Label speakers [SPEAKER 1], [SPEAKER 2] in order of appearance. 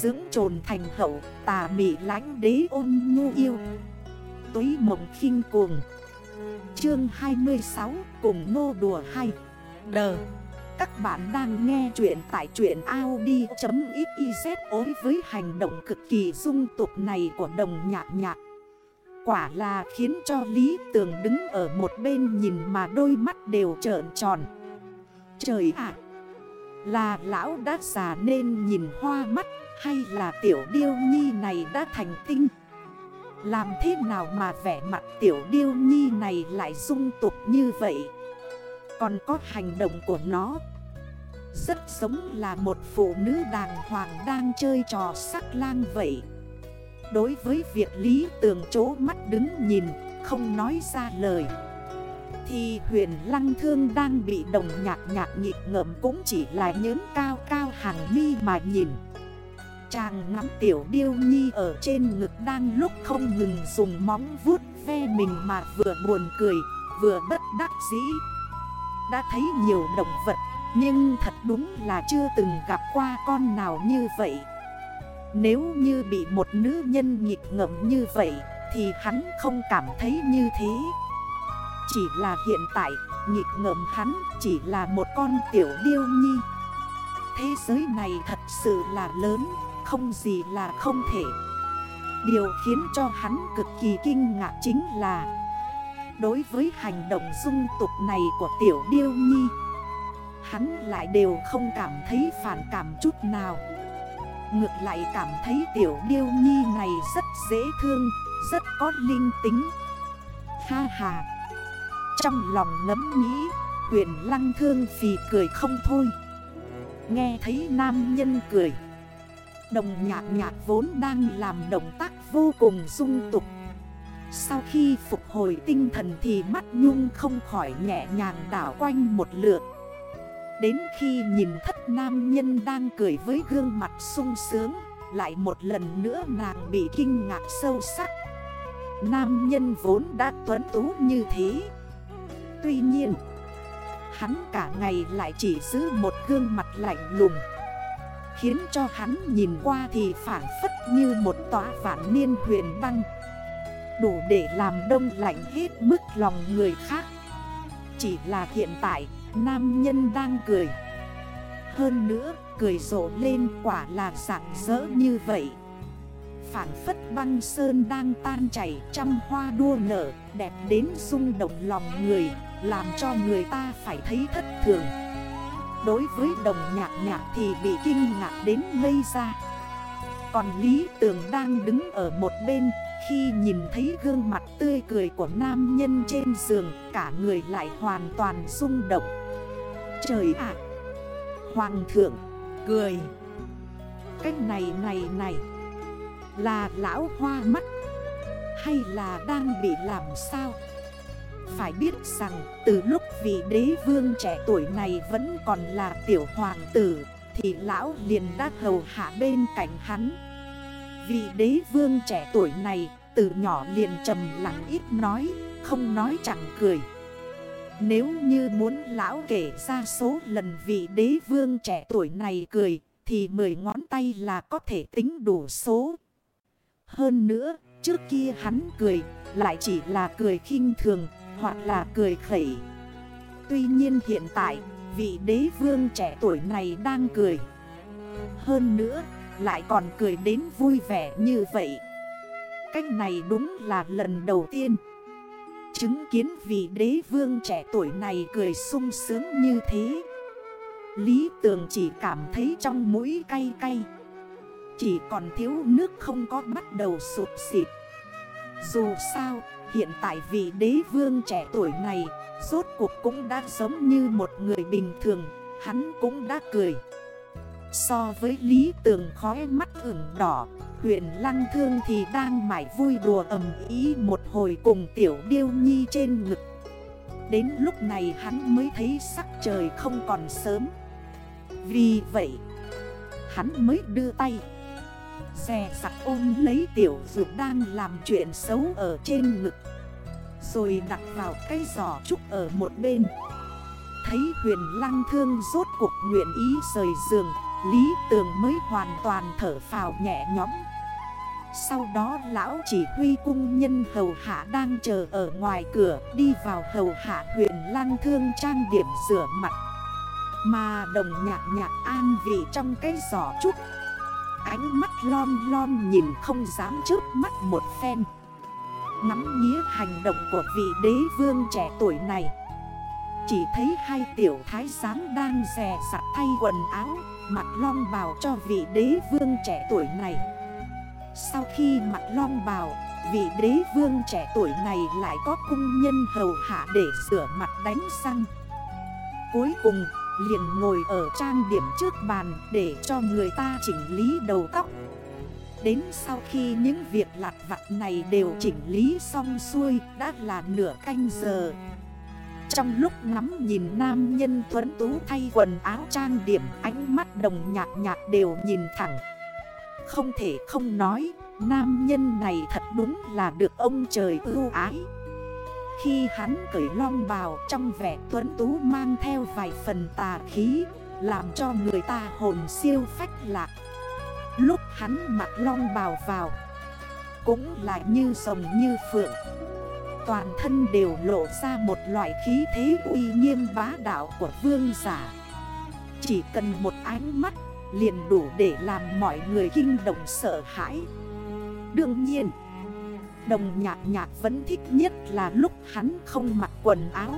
[SPEAKER 1] Dưỡng trồn thành hậu, tà mị lánh đế ôn nhu yêu. Túy mộng khinh cuồng. Chương 26 cùng nô đùa hay Đờ. Các bạn đang nghe chuyện tại chuyện Audi.xyz ối với hành động cực kỳ dung tục này của đồng nhạc nhạc. Quả là khiến cho Lý Tường đứng ở một bên nhìn mà đôi mắt đều trợn tròn. Trời ạ! Là lão đã già nên nhìn hoa mắt hay là tiểu điêu nhi này đã thành tinh? Làm thế nào mà vẻ mặt tiểu điêu nhi này lại dung tục như vậy? Còn có hành động của nó. Rất giống là một phụ nữ đàng hoàng đang chơi trò sắc lang vậy. Đối với việc Lý Tường chố mắt đứng nhìn, Không nói ra lời. Thì huyền lăng thương đang bị đồng nhạc nhạc nhịp ngậm Cũng chỉ là nhớn cao cao hàng mi mà nhìn. Chàng ngắm tiểu điêu nhi ở trên ngực đang lúc không ngừng dùng móng vuốt ve mình mà vừa buồn cười, vừa bất đắc dĩ. Đã thấy nhiều động vật, nhưng thật đúng là chưa từng gặp qua con nào như vậy. Nếu như bị một nữ nhân nghịch ngậm như vậy, thì hắn không cảm thấy như thế. Chỉ là hiện tại, nghịch ngợm hắn chỉ là một con tiểu điêu nhi. Thế giới này thật sự là lớn không gì là không thể. Điều khiến cho hắn cực kỳ kinh ngạc chính là, Đối với hành động dung tục này của tiểu điêu nhi, Hắn lại đều không cảm thấy phản cảm chút nào. Ngược lại cảm thấy tiểu điêu nhi này rất dễ thương, Rất có linh tính. Ha ha! Trong lòng ngấm nghĩ, Huyền lăng thương phì cười không thôi. Nghe thấy nam nhân cười Đồng nhạc nhạc vốn đang làm động tác vô cùng dung tục. Sau khi phục hồi tinh thần thì mắt nhung không khỏi nhẹ nhàng đảo quanh một lượt. Đến khi nhìn thất nam nhân đang cười với gương mặt sung sướng, Lại một lần nữa nàng bị kinh ngạc sâu sắc. Nam nhân vốn đã tuấn tú như thế. Tuy nhiên, Hắn cả ngày lại chỉ giữ một gương mặt lạnh lùng. Khiến cho hắn nhìn qua thì phản phất như một tòa vạn niên huyền băng. Đủ để làm đông lạnh hết mức lòng người khác. Chỉ là hiện tại, nam nhân đang cười. Hơn nữa, cười rộ lên quả là sảng rỡ như vậy. Phản phất băng sơn đang tan chảy trăm hoa đua nở, Đẹp đến rung động lòng người, Làm cho người ta phải thấy thất thường. Đối với đồng nhạc nhạc thì bị kinh ngạc đến ngây ra. Còn Lý Tường đang đứng ở một bên, Khi nhìn thấy gương mặt tươi cười của nam nhân trên giường, Cả người lại hoàn toàn rung động. Trời ạ! Hoàng thượng, cười. Cái này này này. Là lão hoa mắt. Hay là đang bị làm sao? Phải biết rằng, từ lúc vị đế vương trẻ tuổi này vẫn còn là tiểu hoàng tử, Thì lão liền đã hầu hạ bên cạnh hắn. Vị đế vương trẻ tuổi này từ nhỏ liền trầm lặng ít nói, Không nói chẳng cười. Nếu như muốn lão kể ra số lần vị đế vương trẻ tuổi này cười, Thì 10 ngón tay là có thể tính đủ số. Hơn nữa, trước kia hắn cười, lại chỉ là cười khinh thường hoặc là cười khẩy. Tuy nhiên hiện tại, vị đế vương trẻ tuổi này đang cười. Hơn nữa, lại còn cười đến vui vẻ như vậy. Cách này đúng là lần đầu tiên. Chứng kiến vị đế vương trẻ tuổi này cười sung sướng như thế. Lý tường chỉ cảm thấy trong mũi cay cay. Chỉ còn thiếu nước không có bắt đầu sụp xịt. Dù sao, Hiện tại vị đế vương trẻ tuổi này, Rốt cuộc cũng đã giống như một người bình thường, Hắn cũng đã cười. So với lý tường khói mắt ửng đỏ, Huyện Lăng Thương thì đang mải vui đùa ầm ý một hồi cùng tiểu điêu nhi trên ngực. Đến lúc này hắn mới thấy sắc trời không còn sớm. Vì vậy, Hắn mới đưa tay Xè sặc ôm lấy tiểu dược đang làm chuyện xấu ở trên ngực. Rồi đặt vào cây giỏ trúc ở một bên. Thấy huyền lăng thương rốt cuộc nguyện ý rời giường, Lý Tường mới hoàn toàn thở phào nhẹ nhõm. Sau đó lão chỉ huy cung nhân hầu hạ đang chờ ở ngoài cửa, Đi vào hầu hạ huyền lang thương trang điểm rửa mặt. Mà đồng nhạc nhạc an vị trong cái giỏ trúc Ánh mắt lon lon nhìn không dám trước mắt một phen. Ngắm nghĩa hành động của vị đế vương trẻ tuổi này. Chỉ thấy hai tiểu thái giám đang rè sặt thay quần áo, Mặt long bào cho vị đế vương trẻ tuổi này. Sau khi mặt long bào, Vị đế vương trẻ tuổi này lại có cung nhân hầu hạ để sửa mặt đánh răng. Cuối cùng liền ngồi ở trang điểm trước bàn Để cho người ta chỉnh lý đầu tóc. Đến sau khi những việc lặt vặt này đều chỉnh lý xong xuôi, Đã là nửa canh giờ. Trong lúc ngắm nhìn nam nhân tuấn tú thay quần áo trang điểm, Ánh mắt đồng nhạt nhạt đều nhìn thẳng. Không thể không nói, Nam nhân này thật đúng là được ông trời ưu ái. Khi hắn cởi long bào trong vẻ tuấn tú mang theo vài phần tà khí, Làm cho người ta hồn siêu phách lạc. Lúc hắn mặc long bào vào, Cũng lại như rồng như phượng. Toàn thân đều lộ ra một loại khí thế uy nghiêm bá đạo của vương giả. Chỉ cần một ánh mắt liền đủ để làm mọi người kinh động sợ hãi. Đương nhiên Đồng nhạc nhạc vẫn thích nhất là lúc hắn không mặc quần áo.